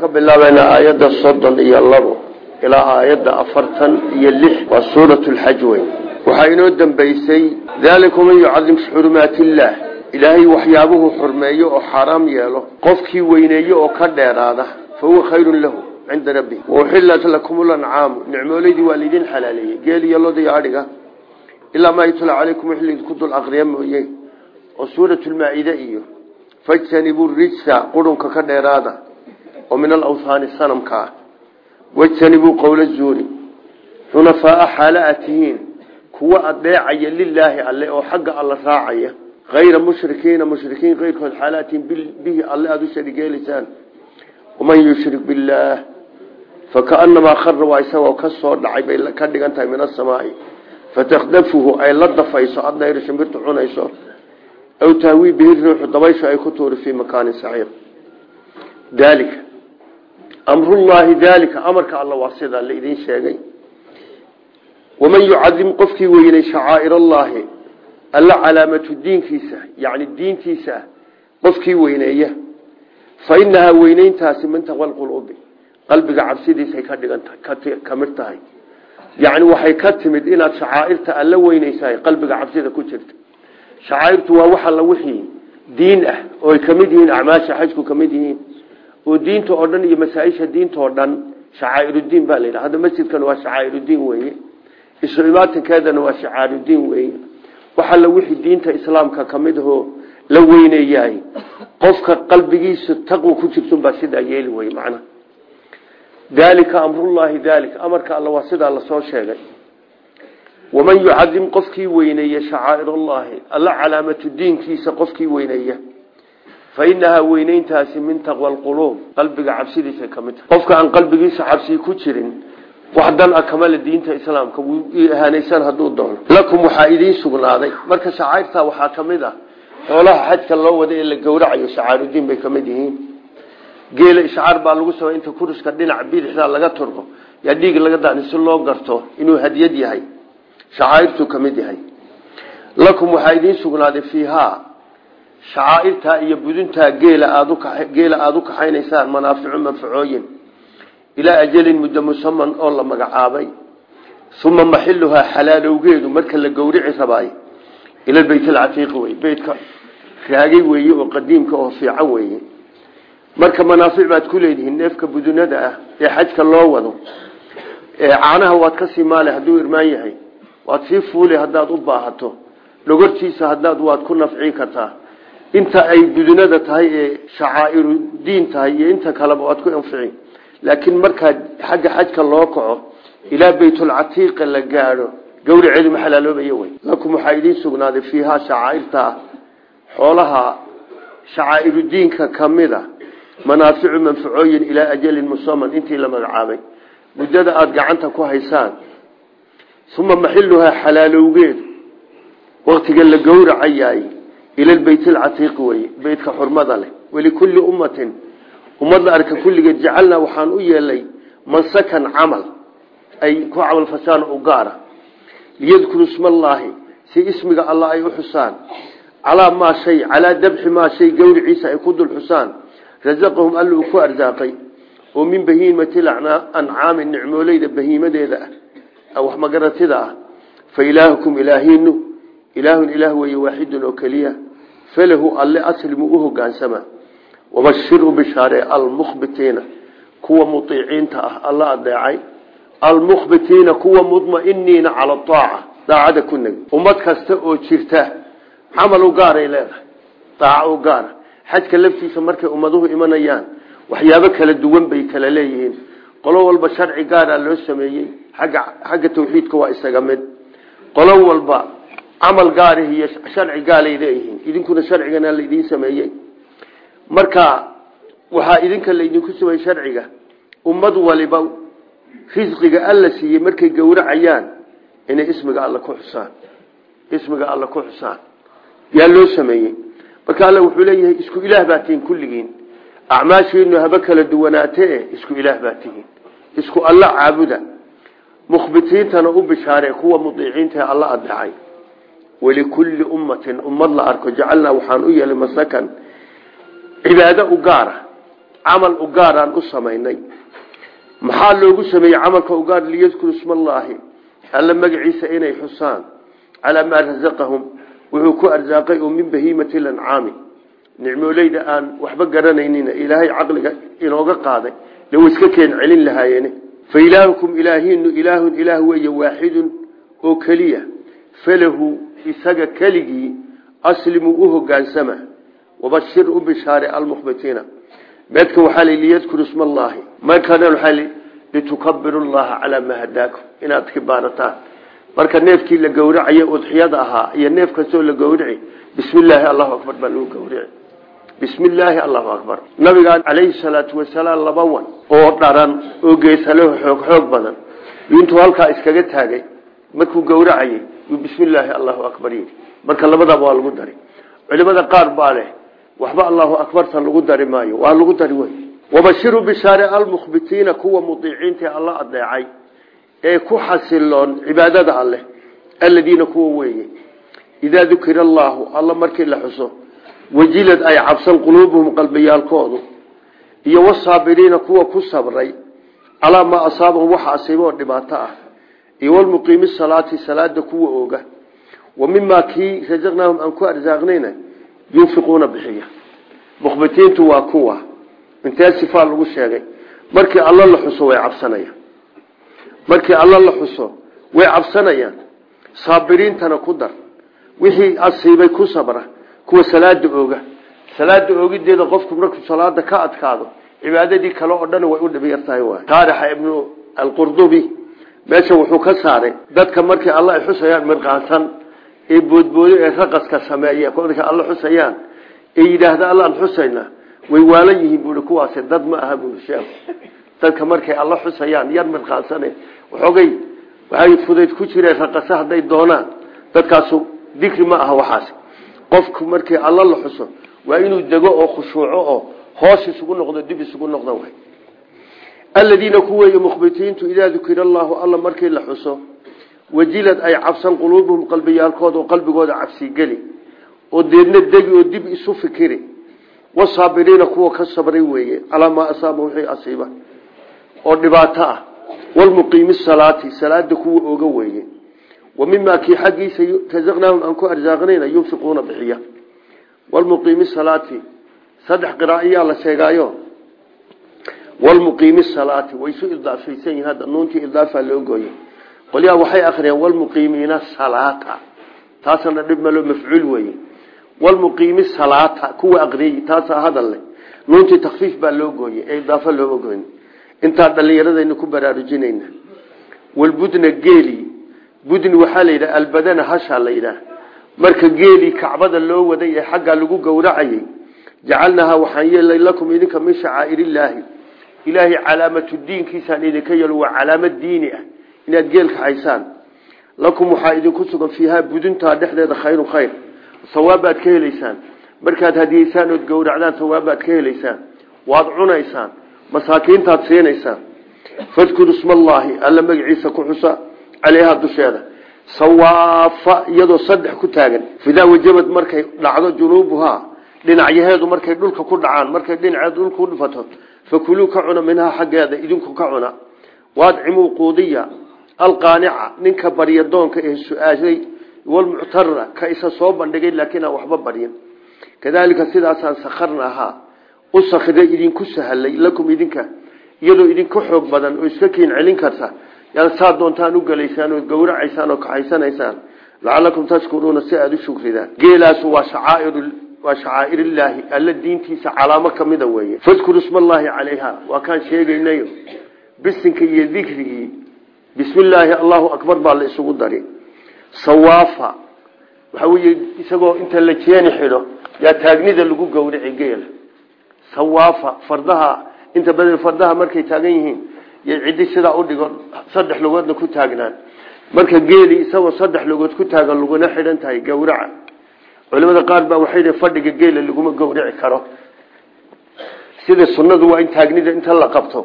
ka bilaabayna aayadda soddon iyo labo ilaa aayadda afartan iyo lix waa suurat lxaj wey waxaa inoo dambeysay daalika man yucadim xurumaati illaah ilaahay waxyaabuhu xurmeeyo oo xaaraam yeelo qofkii weyneeyo oo ka dheeraada fa huwa khayrun lahu cinda rabbi wauxilat lakum lancaamu nicmoolaydii waa laydin xalaaleeyey geel iyo loda iyo adhiga ilaa maa yutla calaykum wix laydinku dul aqriya oo min alawhaani sanamka ah. Wajtanibuu qowla zuuri. Xunafaaa xaala aad tihiin kuwa adeecaya lilaahi alle oo xagga alla raacaya. Hayra mushrikiina mushrikiin keyrkood xaalaatihin bihi alle aada u sharigeelaysaan waman yushrik billaah fakaanamaa khara waa isagoo ka soo dhacay bay ka dhigan tahay min asamaai fatakdafuhu ay la dafayso adayr shimbirtu cunayso. Aw tahwii bihi ruuxu dabayshu amrullaahi daalika amarka alla waa sidaa la idiin sheegay. Waman yucadim qofkii weynay shacaa'ir allaahi alla calaamatu diinkiisa yani diintiisa qofkii weyneeya. Fa inahaa weyneyntaasi min taqwa lquluubi qalbiga cabsidiisay ka dhigan tahay ka mid tahay. Yani waxay ka timid inaad shacaairta alla weyneysahay qalbiga cabsida ku jirta. Shacaairtu waa wax alla wixii diin ah oo ay ka mid yihiin acmaasha xajku ka mid yihiin oo diinta oo dhan iyo masaaisha diinta oo dhan shacaairuddiin baa la yidhaha. Hadda masjidkan waa shacaairuddiin weeye. Isu imaatinkeedana waa shacaairuddiin weeye. Wax alla wixii diinta islaamka ka mid ahoo la weyneeyahay. Qofka qalbigiisa taqwa ku jirtunbaa sidaa yeeli wey macnaha daalika amrullaahi daalika. Amarka alla waa sidaa la soo sheegay. Waman yucadim qofkii weyneeya shacaa'ir allaahi alla calaamatu diinkiisa qofkii fa inahaa weyneyntaasi min taqwa alquluub qalbiga cabsidiisa ka mid tahay qofka aan qalbigiisa cabsii ku jirin wax dan a kamale diinta islaamka wuu ihaanaysan hadduu doono. Lakum waxaa idiin sugnaaday. Marka shacairta waxaa ka mid ah xoolaha xajka loo wada ee la gowracayo shacaarudiin bay ka mid yihiin. Geela ishcaar baa lagu samay inta kuriska dhinac bidixda laga turbo. Yaa dhiig laga daani si loo garto inuu hadiyad yahay. Kamid shacaairtaa iyo buduntaa geela aada u kaxaynaysaan manaaficu manfacooyin ilaa ajalin muddo musaman oo la magacaabay. Uma maxiluhaa xalaalowgeedu marka la gowrici rabaay ila beyt alcatiiqi wey beytka raagay weeye oo qadiimka oo fiican weeye. Marka manaafic baad ku leedihiin neefka budunada ah ee xajka loo wado caanaha waad ka sii maale hadduu irmaan yahay waad sii fuuli haddaad u baahato dhogortiisa haddaad waad ku nafcin kartaa inta ay budunada tahay ee shacaa'iru diin tahay iyo inta kaleba waad ku anfici laakiin markaa xagga xajka loo kaco ilaa baytulcatiiqa la gaadho gawriceedu ma xalaaloobaya wey lakum waxaa idiin sugnaaday shacaairta xoolaha shacaa'irudiinka kamida manaaficu manfacooyin ilaa ajalin musaman intii la magacaabay. Muddada aada gacanta ku haysaan uma maxiluhaa xalaalowgeedu waktiga la gowracayaay ila beyt alcatiiqi weye beytka xurmada leh walikulli ummatin ummad la arka kulligeed jacalnaa waxaan u yeelay mansakan camal ay ku camalfashaan u gaara liyadkuru ismaallaahi si ismiga allah ay u xusaan calaa maa shay calaa dabxi maa shay gawriciisa ay ku dul xusaan rasaqahum alla uu ku arsaaqay oo min bahiimati ancaami nicmooleyda bahiimadeeda ah wax magaratida ah fa ilaahiinu ilaahun ilaah weeye waaxidun oo keliya falahu alle aslimu u hogaansama wabashiru bishaare almukhbitiina kuwa muiiciinta ah alla adeecay almukhbitiina kuwa mudmainiina cala aaca daacada ku negi ummad kasta oo jirta camal u gaaray leedahay daaca u gaara xajka laftiisa markay ummaduhu imanayaan waxyaabo kala duwan bay kala leeyihiin qolo walba sharci gaara loo sameeyey agga tawxiidka waa isaga mid qolo walba camal gaarih iyo sharci gaalay leeyihiin. Idinkuna sharcigana laidiin sameeyey. Marka waxaa idinka laydinku sameeyey sharciga. Ummad waliba risqiga alla siiyey markay gowracayaan inay ismiga alla ku xusaan. Ismiga alla ku xusaan. Yaa loo sameeyey. Marka alla wuxuu leeyahay isku ilaah baa tihiin kulligiin. Acmaashiinu haba kala duwanaatee isku ilaah baa tihiin. Isku alla caabuda. Mukhbitiintana u bishaaree kuwa mudiiciinta alla adeecay walikulli ummatin ummad la arko jacalnaa waxaan u yeelay masakan. Cibaado u gaara camal u gaar aan u samaynay. Maxaa loogu sameeyey camalka u gaar liyadkuru ismallaahi. Alla magaciisa inay xusaan. Calaa maa rasaqahum wuxuu ku arsaaqay oo min bahiimati lancaami nicmooleyda aan waxba garanaynina ilaahay caqliga inooga qaaday. De way iska keen celin lahaayeene fa ilaahukum ilaahinu ilaahun ilaah weeye waaxidun oo keliya falahu isaga keligii aslimuu u hogaansama wabashir u bishaare almukhbitiina meedkan waxaa li liyadkuru isma allaahi markana waxaa li litukabiru llaha calaa maa hadaakum. Marka neefkii la gowracaye udxiyada ahaa iyo neef kastoo la gowraci bismi allahu akbar baa lagu gowraci bismi allahu akbar. Nabigaan calayhi salaatu wasalaam laba wan oo dharan oo geesaleho xoog xoog badan. Intuu halkaa iskaga taagay. Markuu gowracayey yuu bismi illaahi allahu akbar. Yidhi marka labadaba waa lagu dari culimada qaar baa leh waxba allahu akbartan lagu dari maayo. Waa lagu dari wey. Wabashiru bishaare almukhbitiina kuwa mudiiciinta alla adeecay ee ku xasiloon cibaadada alleh aladiina kuwa weeye. Idaa dukira allaahu alla markii la xuso wajilad ay cabsan quluubuhum qalbiyaalkoodu iyo wasaabiriina kuwa ku sabray calaa maa asaabahum ah iyo walmuqiimi salaati salaada kuwa ooga. Wa mimaa kii rasaqnaahum aan ku arsaaqnayna yunfiquuna bixiya. Mukhbitiintu waa kuwa. Intee sifaa lagu sheegay. Markii alla la xuso way cabsanayaan. Markii alla la xuso way cabsanayaan. Saabiriintana ku dar. Wixii asiibay ku sabra kuwa salaada ooga. Salaada oogideeda qofku markuu salaada ka adkaado cibaadadii kale oo dhan way u dhibiyartahay waay. Taarixa ibnu alqurdubi meesha wuxuu ka saaray dadka markii alla ay xusayaan mirqaansan ee boodboodo ee raqaska sameeya markay alla xusayaan ee yidhaahda allaan xusayna. Way waalan yihiin buui kuwaasi dad ma aha buui sheekh dadka markay alla xusayaan yar mirqaansane waxoogay waxay fudayd ku jireen raqasa hadday doonaan. Dadkaasu dikri ma aha waxaas. Qofku markii alla la xuso waa inuu dego oo khushuuco oo hoos isugu noqdo dib isugu noqdo aladiina kuweeye mukhbitiintu idaa dukira allaahu alla markii la xuso wajilad ay cabsan quluubuhum qalbiyaalkooda oo qalbigooda cabsigeli oo deedna degi oo dib isu fikiri wasaabiriina kuwa ka sabray weeye calaa maa asaaba wixii asiiba oo dhibaato ah walmuqiimi salaati salaada kuwa ooga weeye wa mimaa kii xaggiisa rasaqnaahum aan ku arsaaqnayna yunfiquuna bixiya walmuqiimi salaati saddex qiraa'iyaa la walmuqiimi salaati way isu idaafaysan yihiin hadda nuuntii idaafa loo gooyey qolyaha waxay akhriyeen walmuqiimiina salaata taasana dhib malo mafcuul weeye walmuqiimi salaata kuwa aqriyey taasaa hadal leh nuuntii takfiif baa loo gooyey ee idaafo looma gooyn intaa dhallinyaradaynu ku baraarujinayna walbudna geeli budni waxaa la yidhaha albadana hashaa la yidhaah marka geelii kacbada loo waday ee xaggaa lagu gowracayey jacalnahaa waxaan ilaahay calaamatu diinkiisaan idinka yeelo waa calaamad diini ah. Inaad geelka haysaan. Lakum waxaa idinku sugan fiihaa buduntaa dhexdeeda khayrun khayr. Sawaabaad ka helaysaan. Markaad hadiyeysaan ood gowracdaan sawaabaad ka helaysaan. Waad cunaysaan. Masaakiintaad siinaysaan. Fadkuru ismallaahi alla magaciisa ku xusa caleyhaa dusheeda. Sawaafa iyadoo saddex ku taagan. Fidaa wajabad markay dhacdo junuubuhaa dhinacyaheedu markay dhulka ku dhacaan markay dhinaceed dhulka u dhifato fakuluu ka cuna minhaa xaggeeda idinku ka cuna. Waadcimuu quudiya alqaanica ninka baryadoonka ee su'aashay walmuctara ka isa soo bandhigay laakiin aan waxba baryin. Kadaalika sidaasaan sakharna ahaa u sakhiray idinku sahalay lakum idinka iyadoo idinka xoog badan oo iska kiin celin karta. Saa doontaan u gelaysaan ood gowracaysaan oo kaxaysanaysaan lacalakum tashkuruuna si aada u shukridaan waa shacaa'irillaahi alla diintiisa calaamo kamida weeye. Fadkuru ismallaahi calayha waa kaan sheegaynayo. Bisinka iyo dikrigii bismi illaahi allahu akbar baa la isugu dari. Sawaafa waxaa weye isagoo inta la jeeni xidho yaa taagnida lagu gowraci geela. Sawaafa fardaha inta badan fardaha markay taagan yihiin yay ciddi sidaa udhigo saddex lugoodna ku taagnaan. Marka geeli isagoo saddex lugood ku taagan laguna xidhan culimada qaar baa waxay dhi fadhiga geela laguma gowraci karo. Sida sunnadu waa in taagnida inta la qabto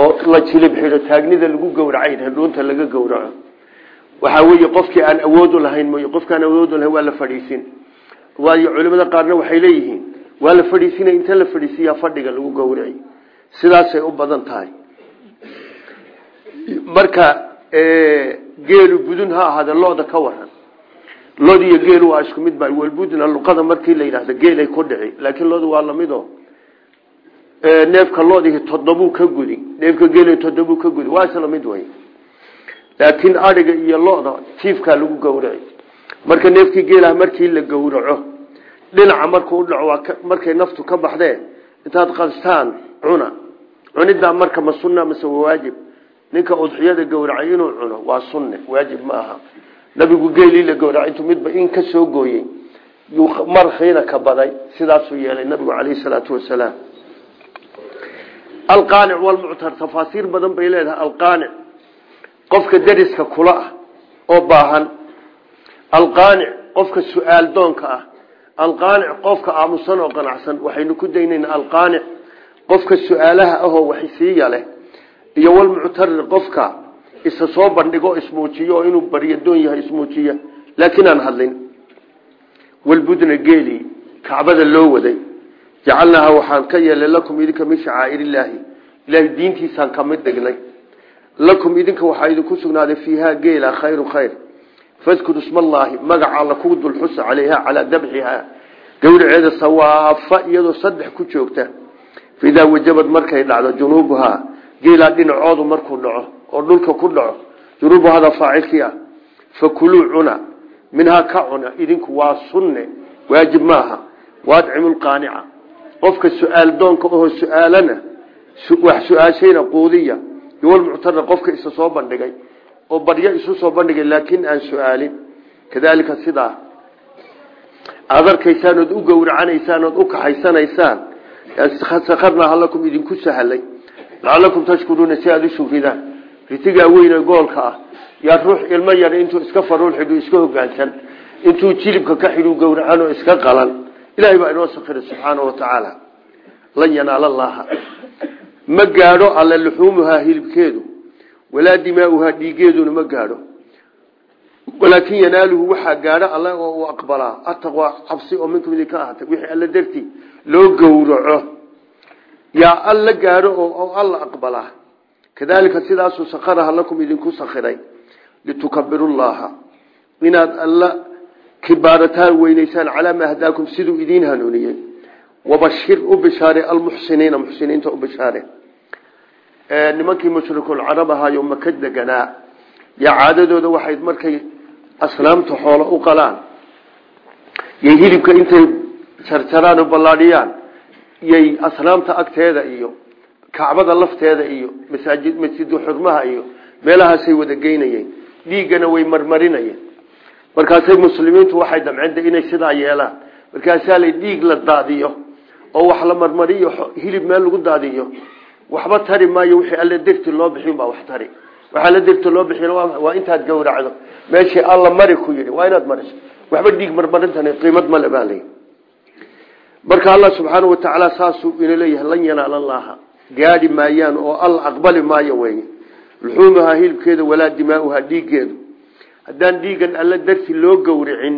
oo la jilib xidho taagnida lagu gowracay dhuunta laga gowraco. Waxaa weeye qofkii aan awoodu lahayn mooy qofkaan awoodu lahayn waa la fadhiisin. Waayo culimada qaarna waxay leeyihiin waa la fadhiisinay inta la fadhiisiyaa fadhiga lagu gowraci sidaasay u badan tahay. Marka geelu budun ha ahaade looda ka waran lood iyo geelu waa isku mid ba walbudna luqada markii la yidhahdo geelay ku dhici. Laakiin loodu waa lamido neefka loodihi toddobuu ka gudi. Neefka geela toddobuu ka gudi. Waa isla mid wey laakiin adhiga iyo loda tiifkaa lagu gowraci marka neefkii geelaha markii la gowraco dhinaca markuu udhaco markay naftu ka baxdee intaad qastaan cuna. Cunidaa marka ma sunna mase waa waajib. Ninka udxiyada gowracay inuu cuno waa sunne waajib ma aha nabigu geelii la intuu midba in ka soo gooyey markiina ka baday sidaasuu yeelay nabigu caleyhi salaatu wasalaam. Alqaanic walmuctar tafaasiir badan bay leedahay. Alqaanic qofka dariska kula ah oo baahan. Alqaanic qofka su'aal doonka ah. Alqaanic qofka aamusan oo qanacsan. Waxaynu ku daynayna alqaanic qofka su'aalaha ahoo waxisiiya leh iyo walmuctarir qofka isa soo bandhigo ismuujiyo inuu baryadoon yahay ismuujiya. Laakiin aan hadlin walbudna geeli kacbada loo waday. Jacalnaaha waxaan ka yeelay lakum idinka min shacaa'ir illaahi ilaahay diintiisaan ka mid dhignay. Lakum idinka waxaa idinku sugnaaday fiihaa geela khayru khayr. Fadkuru ismallaahi magaca alla ku dulxusa calayha calaa dabxihaa. Gawraceeda sawaafa iyadoo saddex ku joogta. Faidaa wajabad markay dhacdo junuubuhaa geelaa dhinacoodu markuu dhaco oo dhulka ku dhaco. Junuubuhada faacilkii ah. Fakuluu cuna. Minhaa ka cuna. Idinku waa sunne. Waajib maaha waadcimu lqaanica qofka su'aal doonka oho su'aalana wax su'aashayna quudiya. Iwalmuctara qofka isa soo bandhigay. Oo baryo isu soo bandhigay laakiin aan su'aalin. Kadaalika sidaa. Aada arkaysaan ood u gowracanaysaan u kaxaysanaysaan sakarnaaha lakum idinku sahlay. Lacalakum tashkuruuna si aada u ritigaa weyne goolka ah. Yaa ruux ilmo yar intuu iska faruul xidhu iska hogaansan intuu jilibka ka xidhu gowracan oo iska qalan ilahay baa inoo sakiray subxaana wa tacaala. Lan yanaala llaaha ma gaadho alle luxuumuhaa hilibkeedu walaa dimaauhaa dhiigeeduna ma gaadho. Walaakin yanaaluhu waxaa gaadho alle oo uu aqbalaa ataqwaa cabsi oo minkum idinka ahaatay. Wixii alle dartii loo gowraco. Yaa alla gaadho oo alla aqbalaa kadaalika sidaasuu sakaraha lakum idinku sakiray litukabiru llaha inaad alla kibaarataan weynaysaan calaa maa hadaakum siduu idiin hanuuniyey. Wabashir u bishaare almuxsiniina muxsiniinta u bishaare. Nimankii mushrikulcarab ahaayo maka deganaa yaa caadadooda waxay markay asnaamta xoolo u qalaan. Yay hilibka intay jarjaraan oo ballaadhiyaan. Yay asnaamta agteeda iyo kacbada lafteeda iyo masaajid masjidu xurmaha iyo meelahaasay wada geynayeen. Dhiiggana way marmarinayeen. Markaasay muslimiintu waxay damceen inay sidaa yeelaan. Markaasaa lay dhiig la daadiyo oo wax la marmariyo hilib meel lagu daadiyo. Waxba tari maayo wixii alle dirti loo bixin baa wax tari. Waxaa la dirti loo bixin waa intaad gowracdo. Meeshii alla mari ku yidhi waa inaad mariso. Waxba dhiig marmarintan qiimad male baa lay marka allah subxaanau watacaala saasuu ina leeyahay lan yanaala llaaha gaadhi maayaan oo alla aqbali maayo wey. Luxuumuhaa hilibkeeda walaa dimaauhaa dhiiggeedu. Haddaan dhiigan alla darti loo gowricin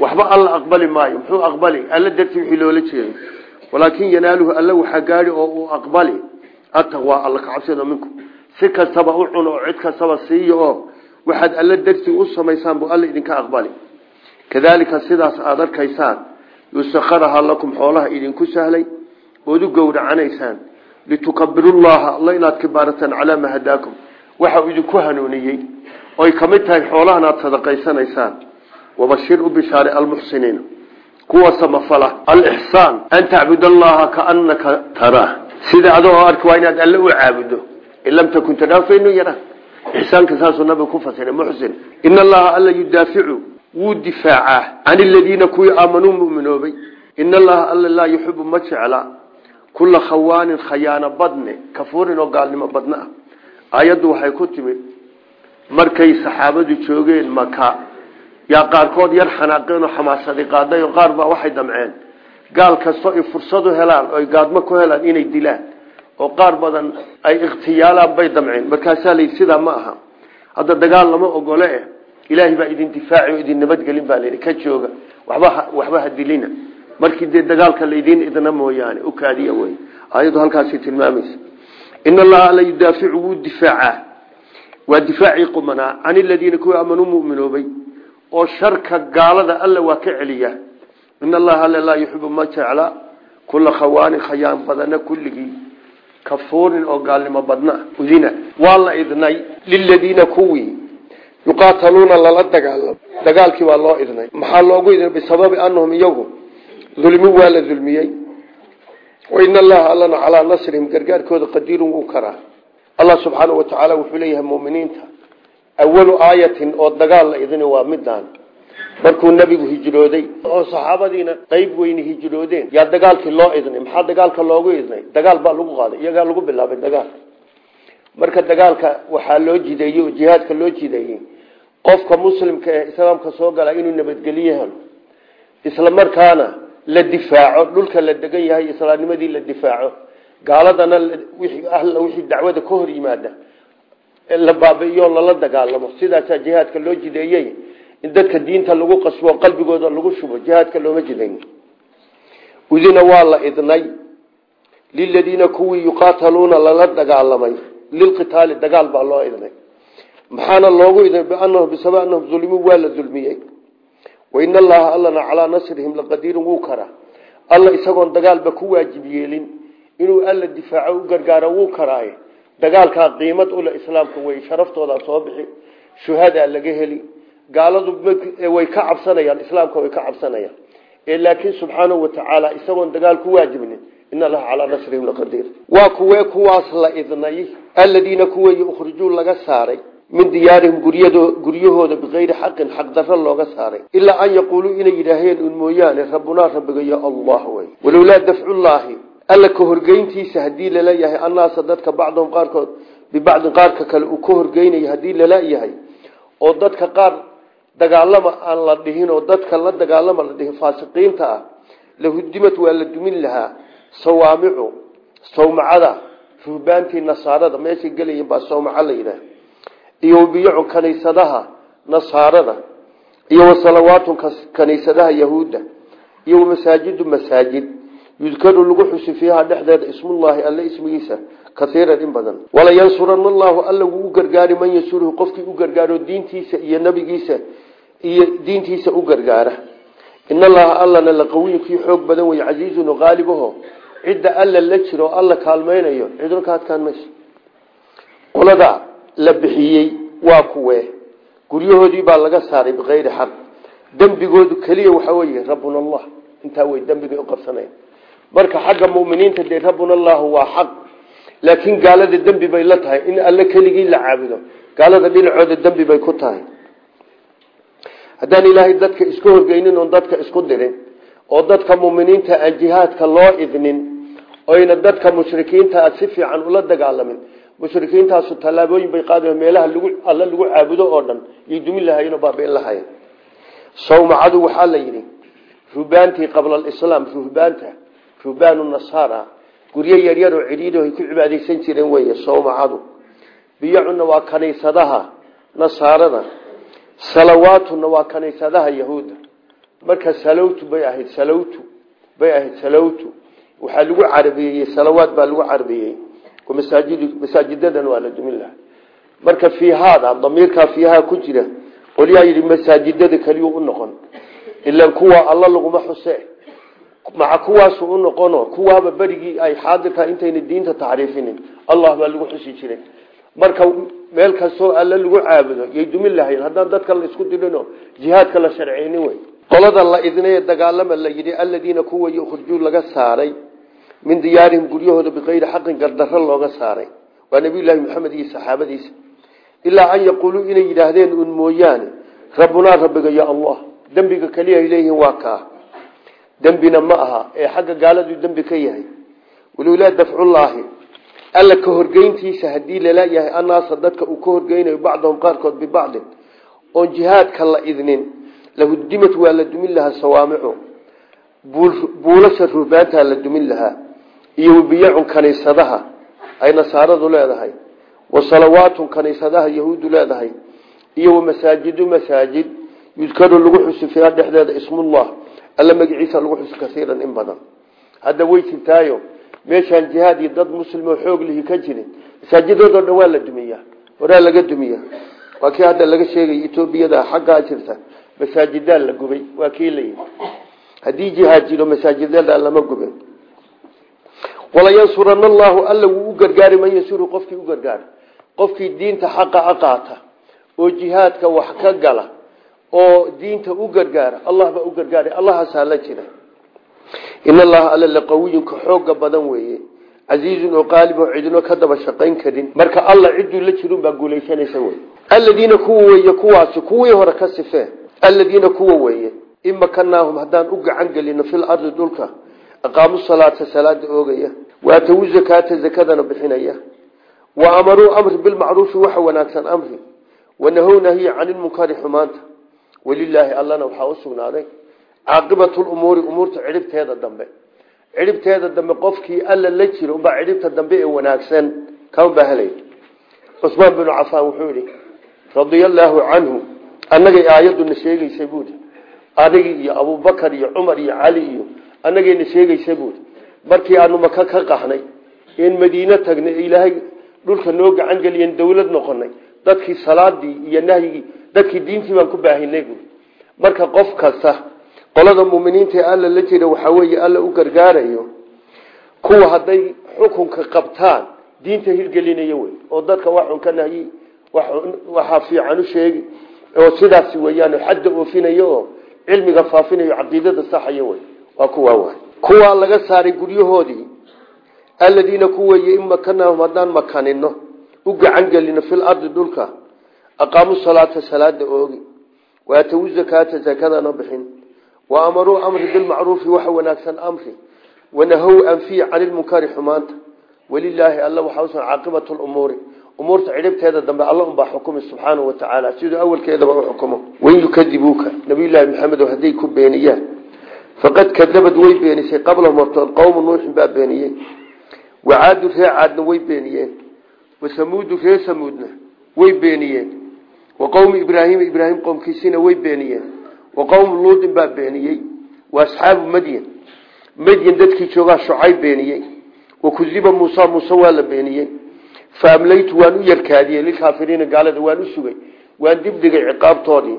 waxba alla aqbali maayo. Muxuu aqbali? Alla darti wixii loola jeedo. Walaakin yanaaluhu alla waxaa gaadhi oo uu aqbali. Ataqwaa alla kacabsado minku. Si kastaba u cun oo cid kastaba siiyo waxaad alla darti u samaysaan buu alla idinka aqbali. Kadaalika sidaas aada arkaysaan yusakaraha lakum xoolaha idinku sahlay ood u gowracanaysaan litukabirullaha alla inaad kibaarataan calaa maa hadaakum. Waxa uu idinku hanuuniyey. Oy ka mid tahay xoolahan aad sadaqaysanaysaan. Wabashir u bishaare almuxsiniina kuwa samafala alixsaan an tacbud allaha kaanaka taraa sida adoo arki waa inaad alle u caabudo. In lam takun taraa fa inuu yaraa ixsaanka saasuu nabiga ku fasiray muxsin in allaha alla yudaaficu. Wuu difaacaa. Can aladiina kuwii aamanuu muminoobay. In allaha ma kula khawaanin khayaano badne kafuurin oo gaalnimo badna ah aayaddu waxay ku timid markay saxaabadu joogeen maka yaa qaarkood yar xanaaqeen oo xamaasadi qaaday oo qaar baa waxay damceen gaal kastoo ay fursadu helaan oo ay gaadmo ku helaan inay dilaan oo qaar badan ay ikhtiyaalaan bay damceen markaasaa layidhi sidaa ma aha hadda dagaal lama ogole eh ilaahay baa idin difaaci oo idin nabadgelin baa layidhi ka jooga waxba waxba dilina markii dee dagaalka laydiin idna mooyaane u kaadiya wey ayadu halkaasi tilmaamaysa. In allaha la yudaaficu wuu difaacaa waa difaacii qumanaa can iladiina kuwa aamanuu muminoobay oo sharka gaalada alla waa ka celiya. In allaha alle laa yuxibu ma jecla kula khawaanin khayaan badana kulligii. Kafuurin oo gaalnimo badna udina. Waa idnay liladiina kuwii yuqaataluuna lala dagaalamo waa loo idnay. Maxaa loogu idnay bisababi anahum iyagu dulmi waa la dulmiyey wain allaha allana calaa nasrihim gargaarkooda qadiirun wuu karaa. Allah subxaanau watacaala wuxuu leeyahay muminiinta. Awalu aayatin oo dagaal la idin waa midaan. Markuu nebigu hijrooday oo saxaabadiina qeyb weyni hijroodeen yaa dagaalkii loo idnay maxaa dagaalka loogu idnay? Dagaal baa lagu qaaday iyagaa lagu bilaabay dagaal. Marka dagaalka waxaa loo jideeyey oo jihaadka loo jideeyey qofka muslimka ee islaamka soo gala inuu nabadgelyo helo isla markaana la difaaco dhulka la degan yahay islaamnimadii la difaaco. Gaaladana wixii dacwada ka hor yimaada la baabi'iyo lala dagaalamo. Sidaasaa jihaadka loo jideeyey in dadka diinta lagu qasbo qalbigooda lagu shubo jihaadka looma jidayn udina waa la idnay. Liladiina kuwii yuqaataluuna lala dagaalamay. Lilqitaali dagaal baa loo idnay. Maxaana loogu idnay bianahum bisaba anahum dulimuu waa la dulmiyey wain allaha allana calaa nasrihim laqadiirun wuu karaa. Alla isagoon dagaalba ku waajib yeelin. Inuu alla difaaco u gargaaro wuu karaaye. Dagaalkaa qiimad ule islaamka wey sharaftoodaa soo bixi shuhadaa laga heli. Gaaladu way ka cabsanayaan islaamka way ka cabsanayaan. Ee laakiin subxaanahu watacaala isagoon dagaal ku waajibnin in allaha calaa nasrihim laqadiir. Waa kuwee kuwaas la idnay? Aladiina kuwey ukhrijuu laga saaray min diyaarihim guryahooda bikayri xaqin xaqdarro looga saaray. Ilaa an yaquuluu inay yidhaaheen un mooyaane rabbunaa rabbigayo allah wey walowlaa dafcullaahi alla ka horgeyntiisa haddii la leeyahay annaasa dadka bacdahum qaarkood bibacdin qaarka kale uu ka horgeynayo haddii la leeyahay oo dadka qaar dagaalama aan la dhihin oo dadka la dagaalama la dhihin faasiqiinta ah lahudimad waa la dumin lahaa. Sawaamicu sawmacada ruhbaantii nasaarada meeshay gelayiin baa sawmaco la iyo biyacu kaniisadaha nasaarada iyo wasalawaatun kaniisadaha yahuudda iyo masaajidu masaajid yudkaru lagu xusi fiiha dhexdeeda ismullaahi alle ismigiisa kaiiran in badan. Walayansurana allahu alla wuu gargaari man yansuruhu qofkii u gargaaro diintiisa iyo nabigiisa iyo diintiisa u gargaara. In allaha allana laqawiyu kii xoog badan wey casiizun qaalibaho cidda alla la jiro alla kaalmaynayo cidno ka adkaan mayso la bixiyey waa kuwee guryahoodii baa laga saaray bikayri xaq. Dembigoodu keliya waxaa weye rabbuna allah. Intaa wey dembigay u qabsanaya marka xagga muminiinta dee rabbuna allahu waa xaq. Laakiin gaalada dembi bay la tahay. In alle keligii la caabudo gaalada dhinacooda dembi bay ku tahay. Haddaan ilaahay dadka isku horgeynin oon dadka isku dirin oo dadka muminiinta aan jihaadka loo idnin oyna dadka mushrikiinta si fiican ula dagaalamin mushrikiintaasu tallaabooyin bay qaada meelaha lagu alla lagu caabudo oo dhan iyo dumin lahayen oo baabiin lahayen sawmacadu waxaa la yidhi ruhbaantii qabla alislaam ruhbaanta ruhbaanu nasaara guryo yaryar oo cidhiidho ay ku cibaadaysan jireen weye sawmacadu biyacuna waa kaniisadaha nasaarada salawaatuna waa kaniisadaha yahuudda. Marka salawtu bay ahayd salawtu bay ahayd salawtu. Waxaa lagu carabeeyey salawaad baa lagu carabeeyey masaajidadan waa la dumin laha marka fiihaada damiirkaa fiihaa ku jira qolyaa yidhi masaajidada keliyu u noqon. Ilaan kuwa alla laguma xuse maca kuwaasu u noqono? Kuwaaba berigii ay xaadirkaa intayna diinta taxriifinin allah baa lagu xusi jiray. Marka meel kastoo alla lagu caabudo yay dumin lahayn. Haddaan dadka la isku dirino jihaadka la sharceynin wey qolada la idnay dagaalama la yidhi aladiina kuwa yukhrijuu laga saaray min diyaarihim guryahooda bikayri xaqin gardarro looga saaray. Waa nabiyullaahi maxamed iyo saxaabadiisa. Ilaa an yaquuluu inay yidhaahdeen un mooyaane rabbunaa rabbiga ya allah dembiga keliya ay leeyihiin waa kaa. Dembina ma aha ee xagga gaaladuu dembi ka yahay. Walowlaa dafcullaahi alla ka horgeyntiisa haddii lalayahay annaasa dadka uu ka horgeynayo bacdahum qaarkood bibacdin oon jihaadka la idnin lahudimad waa la dumin lahaa sawaamicu. Buulasha ruhbaantaa la dumin lahaa iyo wabiyacun kaniisadaha ay nasaaradu leedahay wa salawaatun kaniisadaha yahuudu leedahay iyo wamasaajidu masaajid yudkaru lagu xusi dhexdeeda ismullah alla magiciisa lagu xusi kasiiran in badan. Hadda way jirtaayo meeshaan jihaad iyo dad muslim oo xoog lihi ka jirin masaajidoodo dhan waa la dumiyaa horaa laga dumiya waa kii hadda laga sheegay etoobiyada xaggaa jirta masaajidaa la gubay waa kii layihi haddii jihaad jiro masaajidada lama gubin walayansurana allahu alla wuu u gargaari man yasuru qofkii u gargaara qofkii diinta xaqa a qaata oo jihaadka wax ka gala oo diinta u gargaara allah baa u gargaaray allahaasaa la jira. In allaha alla laqawiyun ka xooga badan weeye. Casiizun oo qaalib oo cidino ka daba shaqayn karin. Marka alla cidduu la jirun baa guulaysanaysa wey aladiina kuwa weeye kuwaasi kuwii hore ka sifee. Aladiina kuwa weeye in aqaamu salaata salaada oogaya waatawu zakaata zakadana bixinaya. Wa amaruu amri bilmacruufi waxa wanaagsan amri. Wanahow nahiya cani lmunkari xumaanta. Walilaahi allana waxaa u sugnaaday caaqibatu lumuuri umuurta cidhibteeda dambe. Cidhibteeda dambe qofkii alla la jiro unbaa cidhibta dambe ee wanaagsan. Kaunbaa helay. Cusmaan binu cafaan wuxuu yihi radia allaahu canhu annagay aayaduna sheegeysay buui adigi iyo abubakar iyo cumar iyo cali iyo annagayna sheegaysa buui markii aanu maka ka qaxnay een madiine tagnay ilaahay dhulka noo gacan geliyen dawlad noqonay dadkii salaadii iyo nahyigii dadkii diintii baan ku baahinay buui marka qof kasta qolada muminiinta ee alla la jira waxaa weeye alla u gargaarayo kuwa hadday xukunka qabtaan diinta hirgelinayo wey oo dadka waxun ka nahyi waxaa fiican u sheegi oo sidaas weyaan xadda oofinayo oo cilmiga faafinayo caqiidada saxaya wey waa kuwaa waay kuwaa laga saaray guryahoodii aladiina kuweye in makanaahum haddaan makanino u gacan gelino fil ardi dhulka aqaamu salaata salaada oogi waatawu zakaata zakadana bixin wa amaruu amri bilmacruufi waxa wanaagsan amri wanahow anfiyi cani lmunkari xumaanta. Walilaahi alla waxaa usan caaqibatu lumuuri umuurta cidhibteeda dambe alla unbaa xukumi subxaanau watacaala siduu awalkeedaba u xukumo. Wain yukadibuuka nabiyulaahi maxamedo hadday ku beeniyaan faqad kadabad way beenisay qablahum hortood qowmu nuuxin baa beeniyey wacaadu ree caadna way beeniyeen wasamuudu ree samuudna way beeniyeen wa qowmu ibraahima ibraahim qowmkiisina way beeniyeen wa qowmu luudin baa beeniyey wa asxaabu madyan madyan dadkii joogaa shucayb beeniyey wa kudiba muusa muuse waa la beeniyey fa amlaytu waan u yarkaadiyey lilkaafiriina gaalada waan u sugay waan dibdhigay ciqaabtoodii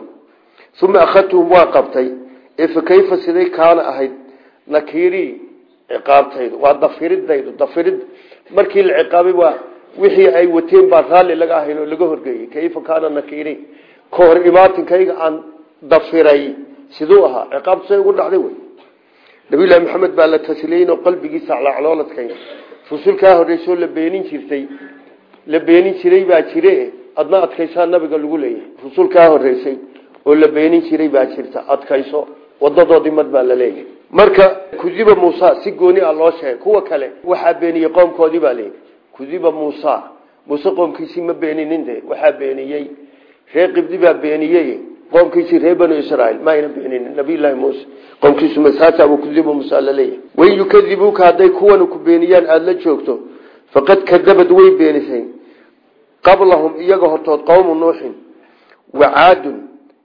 uma akhadtuhum waa qabtay kayfa siday kaana ahayd nakiirii ciqaabtaydu waa dafiridaydu dafirid markii la ciqaabay waa wixii ay wateen baa raalli laga ahayn oo laga horgeeyey. Kayfa kaana nakiiri? Ka imaatinkayga aan dafiray siduu ahaa. Ciqaabtu say ugu dhacday wey. Nabiyullaahi maxamed baa la tasliyeyn oo qalbigiisa aclaaclooladkay rusulkaa horreysoo la beenin jirtay la beenin jiray baa jire. Adna adkaysaa nabiga lagu leeyahay. Rusulkaa horreysay oo la beenin jiray baa jirta. Adkayso wadadoodii mad baa la leeyahay. Marka kudiba muusa si gooni ah loo sheegay kuwa kale waxaa beeniyey qoomkoodii baa leeyahy kudiba muusa muuse qoomkiisii ma beeninin de waxaa beeniyey reer qibdi baa beeniyey qoomkiisii reer banu israiil ma ayna beeninin. Nabiyullaahi muuse qoomkiisu masaasabu kudiba muusa la leeyahay wain yukadibuuka hadday kuwan ku beeniyaan aada la joogto. Faqad kadabad way beenisay qablahum iyaga hortood qowmu nuuxin wa caadun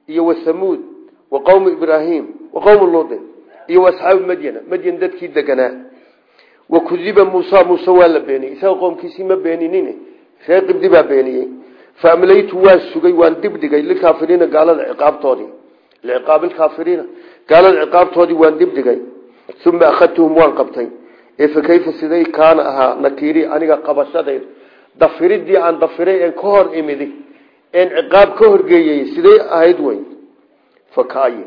iyo wasamuud wa qowmu ibraahim qowmu luudin iyo asxaabu madyana madyan dadkii deganaa wa kudiba muusa muuse waa la beeniyey. Isaga qoomkiisii ma beeninin reer qibdi baa beeniyey. Fa amlaytu waa sugay waan dibdhigay lilkaafiriina gaalada ciqaabtoodii liciqaabilkaafiriina gaalada ciqaabtoodii waan dibdhigay uma akhadtuhum waan qabtay. Ee fa kayfa siday kaana ahaa nakiiri aniga qabashadayda dafiridii aan dafiray een ka hor imidi. Een ciqaab ka horgeeyey siday ahayd wey fakaaye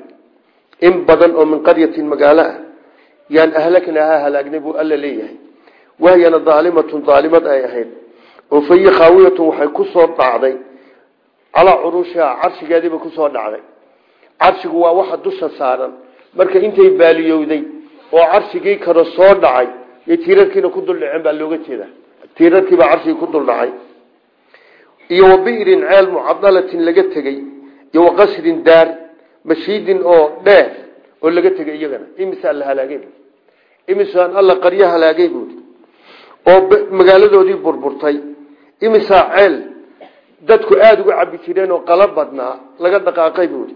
in badan oo min qaryatin magaalo ah yaan ahlaknahaa halaagnay buu alla leeyahay. Wahyana daalimatun daalimad ay ahayd. Oo fayi khaawiyatun waxay ku soo dhacday. Calaa curuushiha carshigeediiba ku soo dhacday. Carshigu waa waxa dusha saaran. Marka intay baaliyowday oo carshigii karo soo dhacay iyo tiirarkiina ku duldhaceen baa looga jeeda tiirarkiibaa carshigii ku duldhacay iyo wa bi'rin ceel mucadalatin laga tegey iyo wa qasrin daar mashiidin oo dheer oo laga tegay iyagana. Imisaa la halaagay imisaan alla qaryo halaagay buui oo magaaladoodii burburtay. Imisaa ceel dadku aada uga cabi jireen oo qala badnaa laga dhaqaaqay buui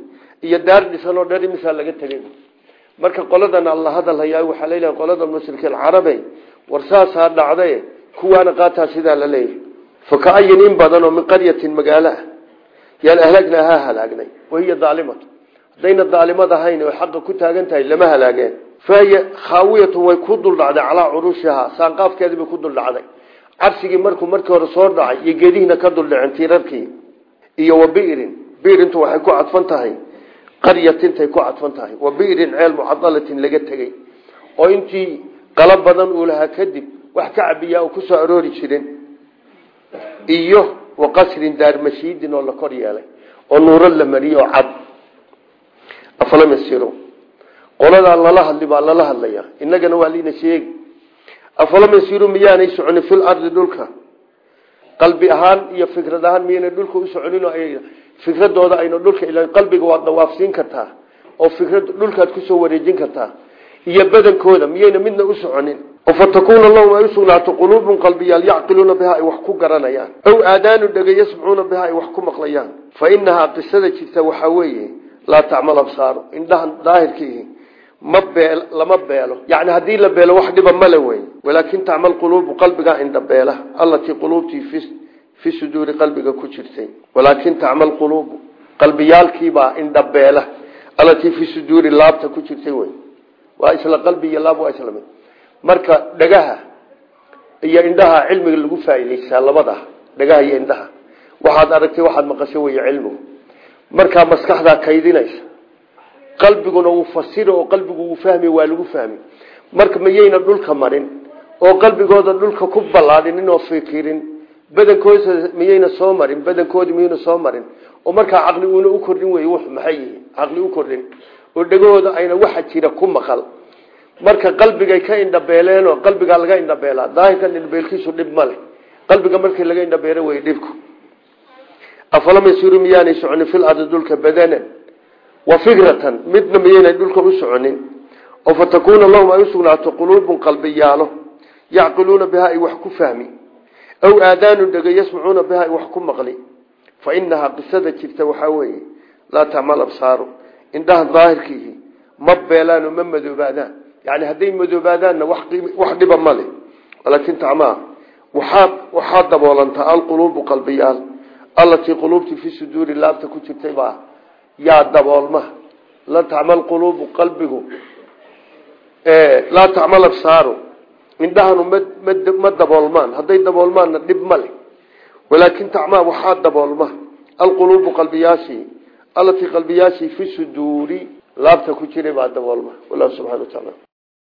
iyo daar dhisan oo dheer imisaa laga tegay marka qoladan alla hadal hayaa waxaa leeyahay qolada mushriki alcarabe war saasaa dhacdae kuwaana qaataa sidaa la leeyahay. Fakaayin in badan oo min qaryatin magaalo ah yaan ahlagnaa ha halaagnay haddayna daalimad ahayn oo xaqa ku taagan tahay lama halaageen. Fahiya khaawiyatu way ku duldhacday calaa curushihaa saanqaafkeedii bay ku duldhacday cabsigii markuu markii hore soo dhacay iyo geedihiina ka duldhaceen tiirarkii iyo wa bi'rin. Bi'rintu waxay ku cadfan tahay. Qaryatintay ku cadfan tahay. Wa bi'rin ceel mucadalatin laga tegey. Oo intii qalo badan uu lahaa kadib wax ka cabiyaa u ku soo aroori jirin. Iyo wa qasrin afalam yasiru qoladaa lala hadli baa lala hadlaya. Innagana waa liina sheegi afalam yasiru miyaanay soconin fil ardi dhulka. Qalbi ahaan iyo fikrad ahaan miyaynay dhulka u soconin fikradooda ayna dhulka ilan qalbiga waad dawaafsiin kartaa oo fikrad dhulkaad ku soo wareejin kartaa. Iyo badankooda miyayna midna u soconin. Oo fatakuuna lahum ay usugnaato quluubun qalbiyaal yacqiluuna biha ay wax ku garanayaan. Aw aadaanu dhega yasmacuuna biha ay wax ku maqlayaan. Fa inahaa qisada jirta waxaa weeye laa tacmal absaaru. Indhahan daahirkiihi ma beel lama beelo. Yani haddii la beelo wax dhiba male wey walaakin tacmal quluubu qalbigaa indhabeela allatii quluubtii fi suduuri qalbiga ku jirtay. Walaakin tacmal quluubu qalbiyaalkiibaa indhabeela allatii fi suduuri laabta ku jirtay wey waa isla qalbi iyo laab waa isla mid. Marka dhagaha iyo indhaha cilmiga lagu faa'iidaysaa labada dhagaha iyo indhaha. Waxaad aragtay waxaad maqasho wey cilmigu markaa maskaxdaa kaydinaysa qalbiguna wuu fasiro oo qalbigu wuu fahmi waa lagu fahmi. Marka mayayna dhulka marin oo qalbigooda dhulka ku ballaadhinin oo fikirin badankooda miyayna soo marin badankoodi miyayna soo marin oo markaa caqli uuna u kordhin wey wux maxay yihiin? U kordhin. Oo dhegahooda ayna waxa jira ku maqal. Marka qalbigay ka indhabeeleen oo qalbigaa laga indhabeelaa daahirkan indhabeelkiisu dhib male qalbiga markii laga indhabeelo wey dhibku afalam yasiru miyaanay soconin fil ardi dhulka badanan wa fikratan midna miyaynay dhulka u soconin oo fatakuuna lahum ay usugnaato quluubun qalbiyaalo yacqiluuna biha ay wax ku fahmi aw aadaanu dhega yasmacuuna biha ay wax ku maqli fa inahaa qisada jirta waxaa weeye laa tacmal absaaru indhaha daahirkiihi ma beelaan oo ma madoobaadaan yani hadday madoobaadaanna wax dhiba ma leh walaakin tacmaa daboolantaa alquluubu qalbiyaal allatii quluubtii fi suduuri laabta ku jirtay baa yaa daboolma. La tacmal quluubu qalbigu. Laa tacmal absaaru. Indhahanu ma daboolmaan. Hadday daboolmaanna dhib ma leh. Walaakin tacmaa waxaa daboolma. Alquluubu qalbiyaashii allatii qalbiyaashii fi suduuri laabta ku jiray baa daboolma. Wallahu subxana wa taala